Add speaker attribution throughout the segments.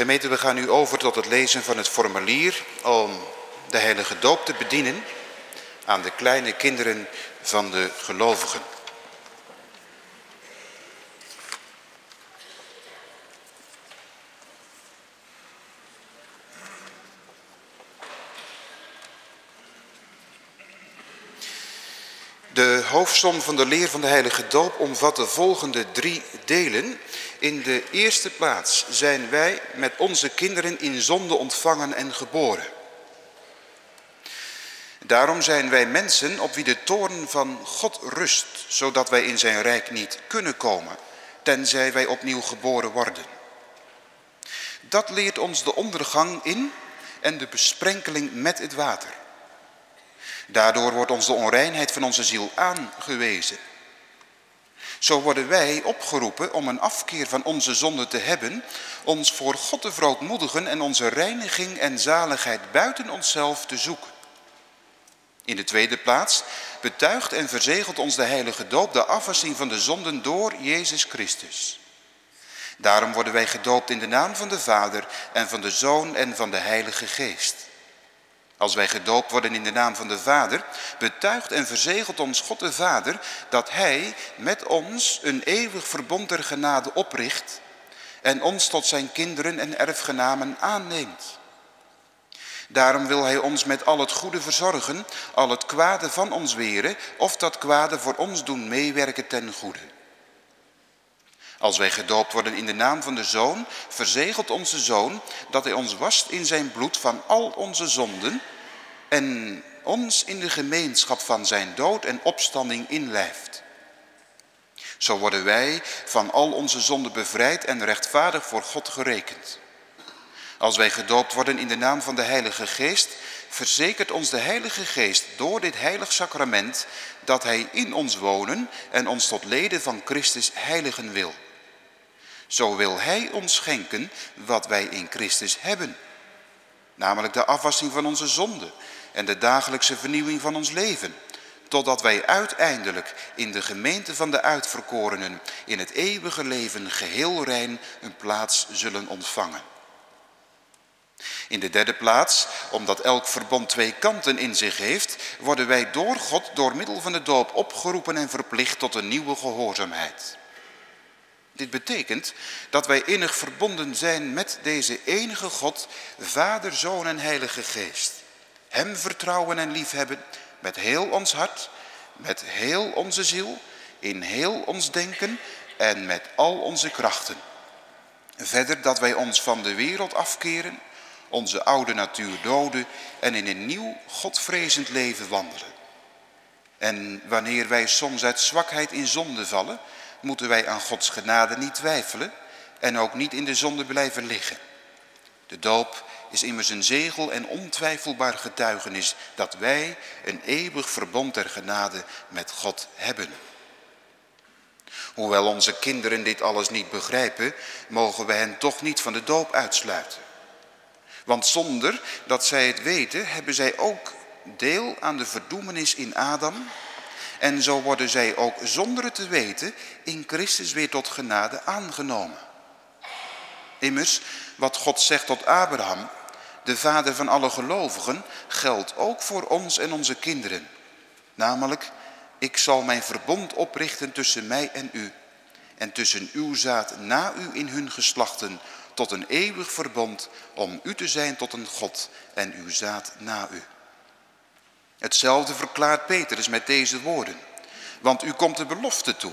Speaker 1: Gemeente, we gaan nu over tot het lezen van het formulier om de heilige doop te bedienen aan de kleine kinderen van de gelovigen. De hoofdsom van de leer van de heilige doop omvat de volgende drie delen. In de eerste plaats zijn wij met onze kinderen in zonde ontvangen en geboren. Daarom zijn wij mensen op wie de toorn van God rust, zodat wij in zijn rijk niet kunnen komen, tenzij wij opnieuw geboren worden. Dat leert ons de ondergang in en de besprenkeling met het water. Daardoor wordt ons de onreinheid van onze ziel aangewezen. Zo worden wij opgeroepen om een afkeer van onze zonde te hebben, ons voor God te verootmoedigen en onze reiniging en zaligheid buiten onszelf te zoeken. In de tweede plaats betuigt en verzegelt ons de heilige doop de afwassing van de zonden door Jezus Christus. Daarom worden wij gedoopt in de naam van de Vader en van de Zoon en van de Heilige Geest. Als wij gedoopt worden in de naam van de Vader, betuigt en verzegelt ons God de Vader dat Hij met ons een eeuwig verbond der genade opricht en ons tot zijn kinderen en erfgenamen aanneemt. Daarom wil Hij ons met al het goede verzorgen, al het kwade van ons weren, of dat kwade voor ons doen meewerken ten goede. Als wij gedoopt worden in de naam van de Zoon, verzegelt onze Zoon dat hij ons wast in zijn bloed van al onze zonden en ons in de gemeenschap van zijn dood en opstanding inlijft. Zo worden wij van al onze zonden bevrijd en rechtvaardig voor God gerekend. Als wij gedoopt worden in de naam van de Heilige Geest, verzekert ons de Heilige Geest door dit heilig sacrament dat Hij in ons wonen en ons tot leden van Christus heiligen wil. Zo wil Hij ons schenken wat wij in Christus hebben. Namelijk de afwassing van onze zonden en de dagelijkse vernieuwing van ons leven. Totdat wij uiteindelijk in de gemeente van de uitverkorenen in het eeuwige leven geheel rein een plaats zullen ontvangen. In de derde plaats, omdat elk verbond twee kanten in zich heeft, worden wij door God door middel van de doop opgeroepen en verplicht tot een nieuwe gehoorzaamheid. Dit betekent dat wij innig verbonden zijn met deze enige God, Vader, Zoon en Heilige Geest. Hem vertrouwen en liefhebben met heel ons hart, met heel onze ziel, in heel ons denken en met al onze krachten. Verder dat wij ons van de wereld afkeren, onze oude natuur doden en in een nieuw godvrezend leven wandelen. En wanneer wij soms uit zwakheid in zonde vallen, moeten wij aan Gods genade niet twijfelen en ook niet in de zonde blijven liggen. De doop is immers een zegel en ontwijfelbaar getuigenis dat wij een eeuwig verbond der genade met God hebben. Hoewel onze kinderen dit alles niet begrijpen, mogen we hen toch niet van de doop uitsluiten. Want zonder dat zij het weten, hebben zij ook deel aan de verdoemenis in Adam. En zo worden zij ook zonder het te weten in Christus weer tot genade aangenomen. Immers, wat God zegt tot Abraham, de vader van alle gelovigen, geldt ook voor ons en onze kinderen. Namelijk, ik zal mijn verbond oprichten tussen mij en u. En tussen uw zaad na u in hun geslachten, tot een eeuwig verbond, om u te zijn tot een God en uw zaad na u. Hetzelfde verklaart Petrus met deze woorden. Want u komt de belofte toe.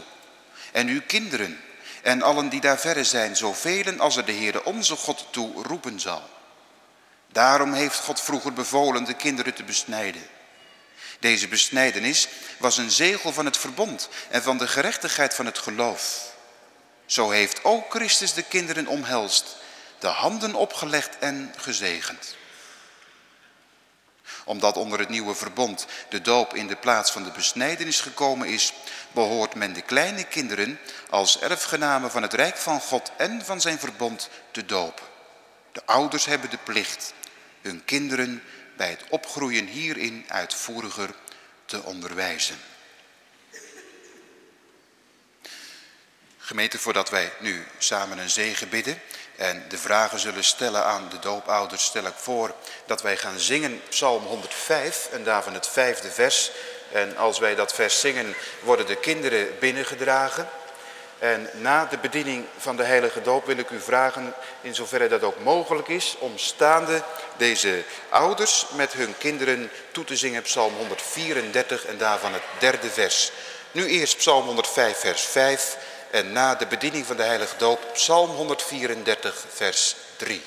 Speaker 1: En uw kinderen en allen die daar verre zijn, zoveel als er de Heere onze God toe roepen zal. Daarom heeft God vroeger bevolen de kinderen te besnijden. Deze besnijdenis was een zegel van het verbond en van de gerechtigheid van het geloof. Zo heeft ook Christus de kinderen omhelst, de handen opgelegd en gezegend. Omdat onder het nieuwe verbond de doop in de plaats van de besnijdenis gekomen is, behoort men de kleine kinderen als erfgenamen van het rijk van God en van zijn verbond te dopen. De ouders hebben de plicht hun kinderen bij het opgroeien hierin uitvoeriger te onderwijzen. Gemeente, voordat wij nu samen een zegen bidden en de vragen zullen stellen aan de doopouders, stel ik voor dat wij gaan zingen Psalm 105 en daarvan het vijfde vers. En als wij dat vers zingen, worden de kinderen binnengedragen. En na de bediening van de heilige doop wil ik u vragen, in zoverre dat ook mogelijk is, om staande deze ouders met hun kinderen toe te zingen Psalm 134 en daarvan het derde vers. Nu eerst Psalm 105 vers 5 en na de bediening van de heilige doop Psalm 134 vers 3.